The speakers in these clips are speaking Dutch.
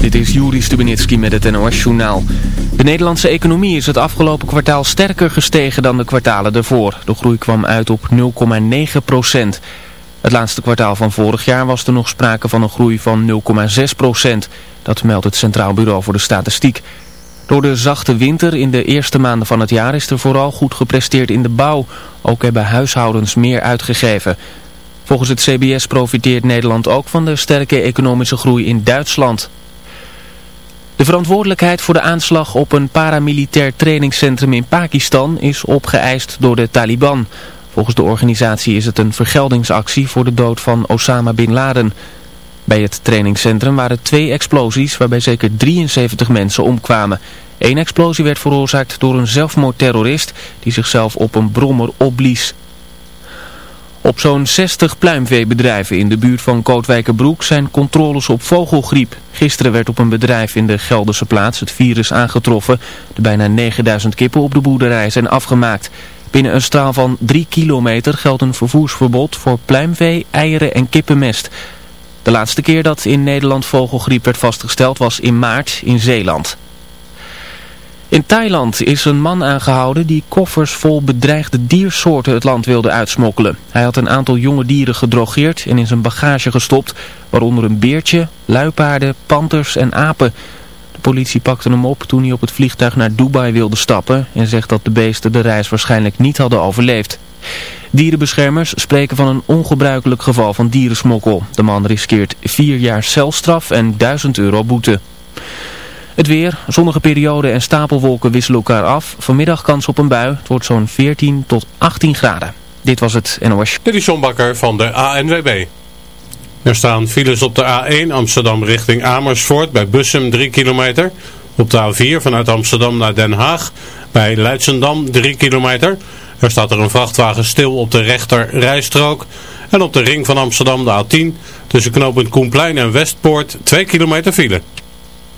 Dit is Juri Stubenitski met het NOS-journaal. De Nederlandse economie is het afgelopen kwartaal sterker gestegen dan de kwartalen ervoor. De groei kwam uit op 0,9 procent. Het laatste kwartaal van vorig jaar was er nog sprake van een groei van 0,6 procent. Dat meldt het Centraal Bureau voor de Statistiek. Door de zachte winter in de eerste maanden van het jaar is er vooral goed gepresteerd in de bouw. Ook hebben huishoudens meer uitgegeven. Volgens het CBS profiteert Nederland ook van de sterke economische groei in Duitsland. De verantwoordelijkheid voor de aanslag op een paramilitair trainingscentrum in Pakistan is opgeëist door de Taliban. Volgens de organisatie is het een vergeldingsactie voor de dood van Osama Bin Laden. Bij het trainingscentrum waren twee explosies waarbij zeker 73 mensen omkwamen. Eén explosie werd veroorzaakt door een zelfmoordterrorist die zichzelf op een brommer opblies. Op zo'n 60 pluimveebedrijven in de buurt van Kootwijkerbroek zijn controles op vogelgriep. Gisteren werd op een bedrijf in de Gelderse plaats het virus aangetroffen. De bijna 9000 kippen op de boerderij zijn afgemaakt. Binnen een straal van 3 kilometer geldt een vervoersverbod voor pluimvee, eieren en kippenmest. De laatste keer dat in Nederland vogelgriep werd vastgesteld was in maart in Zeeland. In Thailand is een man aangehouden die koffers vol bedreigde diersoorten het land wilde uitsmokkelen. Hij had een aantal jonge dieren gedrogeerd en in zijn bagage gestopt, waaronder een beertje, luipaarden, panters en apen. De politie pakte hem op toen hij op het vliegtuig naar Dubai wilde stappen en zegt dat de beesten de reis waarschijnlijk niet hadden overleefd. Dierenbeschermers spreken van een ongebruikelijk geval van dierensmokkel. De man riskeert vier jaar celstraf en 1000 euro boete. Het weer, zonnige periode en stapelwolken wisselen elkaar af. Vanmiddag kans op een bui. Het wordt zo'n 14 tot 18 graden. Dit was het NOS. Dit is John Bakker van de ANWB. Er staan files op de A1 Amsterdam richting Amersfoort bij Bussum 3 kilometer. Op de A4 vanuit Amsterdam naar Den Haag bij Leidsendam 3 kilometer. Er staat er een vrachtwagen stil op de rechter rijstrook. En op de ring van Amsterdam de A10 tussen knooppunt Koenplein en Westpoort 2 kilometer file.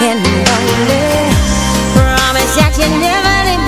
and only Promise that you never leave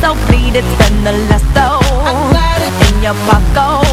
so pleated, spend the last though. In your pocket.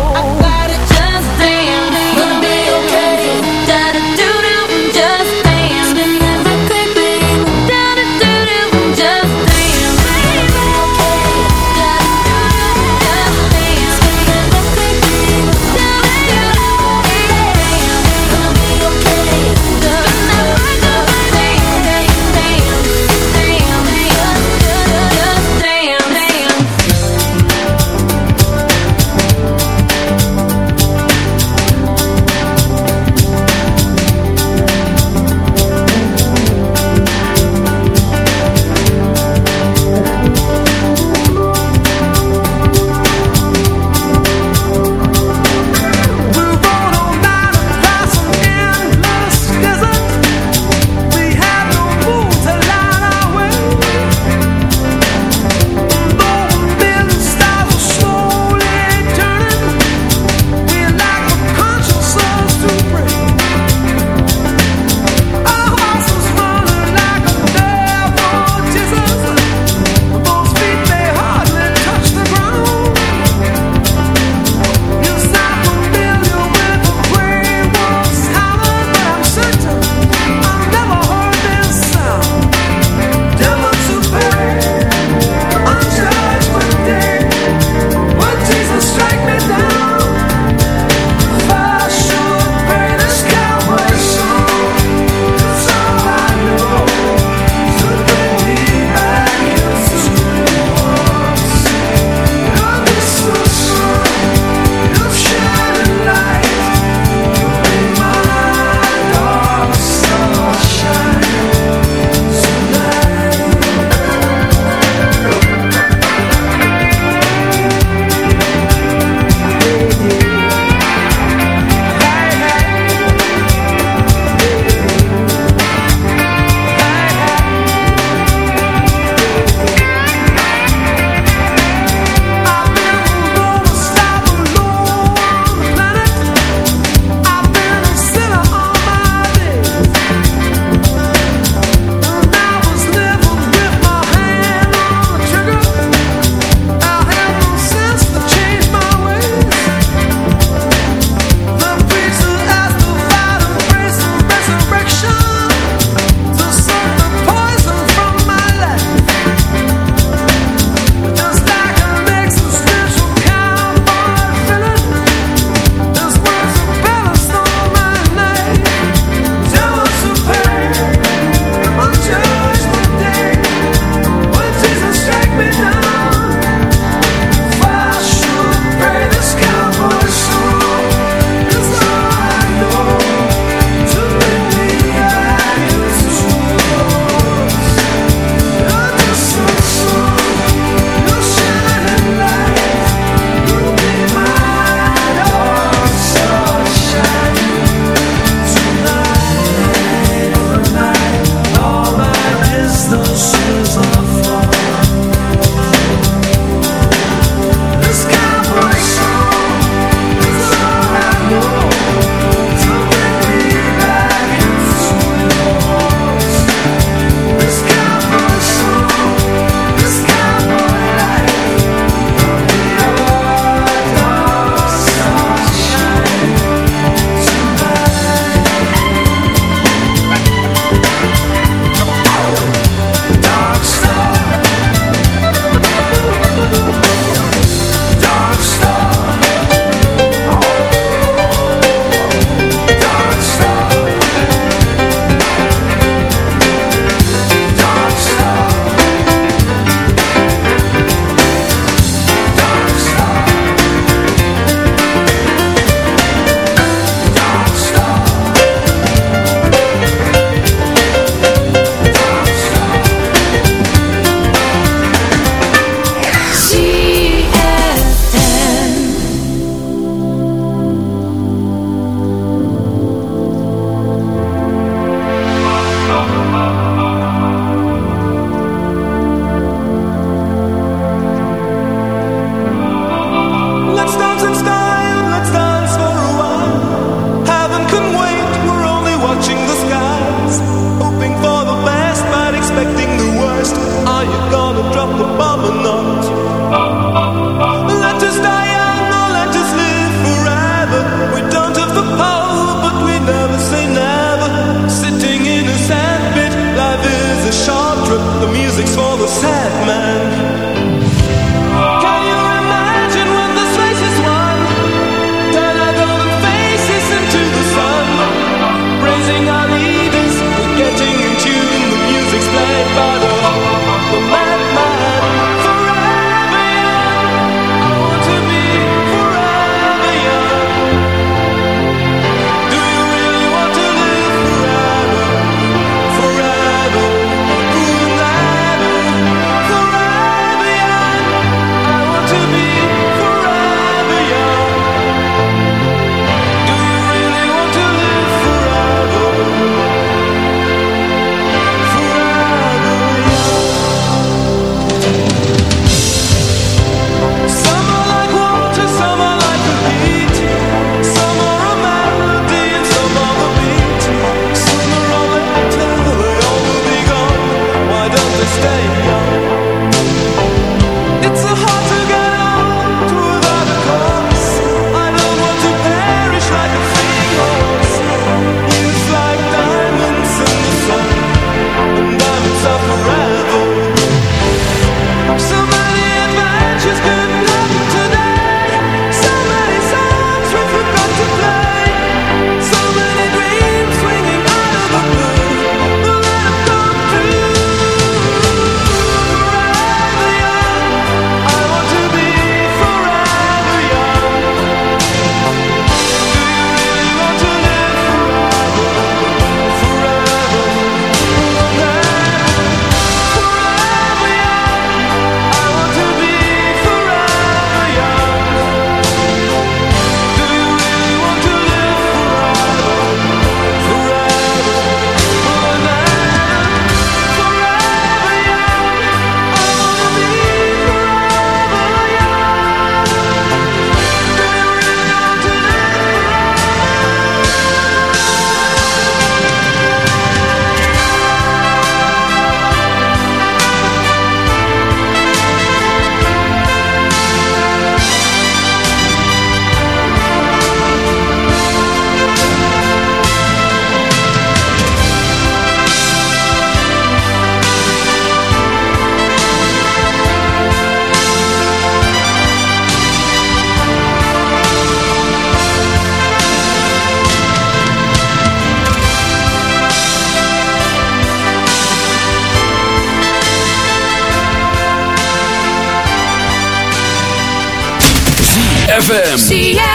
ZFM.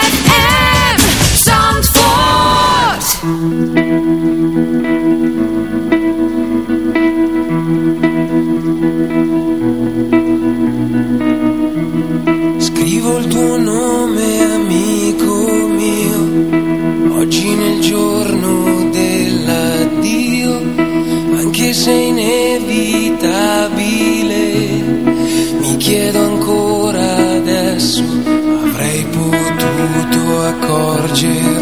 perdido.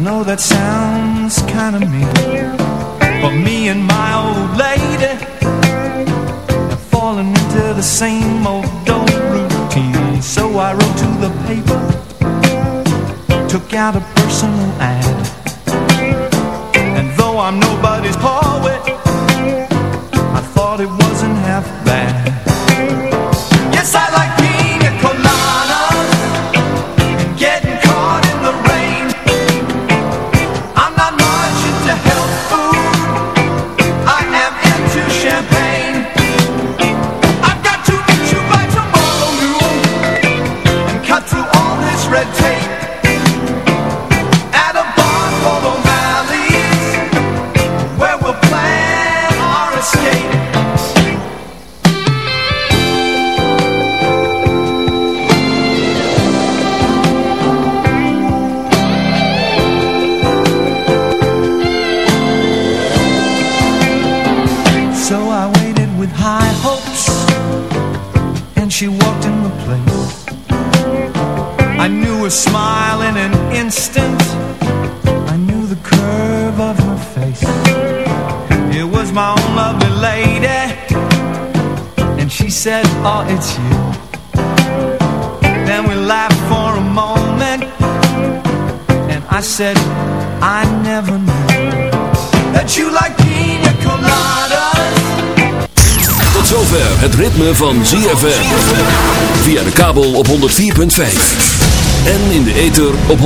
know that sounds kind of mean But me and my old lady Have fallen into the same old dull routine. So I wrote to the paper Took out a personal ad And though I'm no Then we laughed for a moment And I said, I never knew That you like Tot zover het ritme van ZFM Via de kabel op 104.5 en in de ether op 106.9.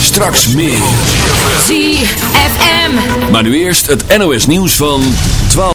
Straks meer. ZFM. Maar nu eerst het NOS nieuws van 12.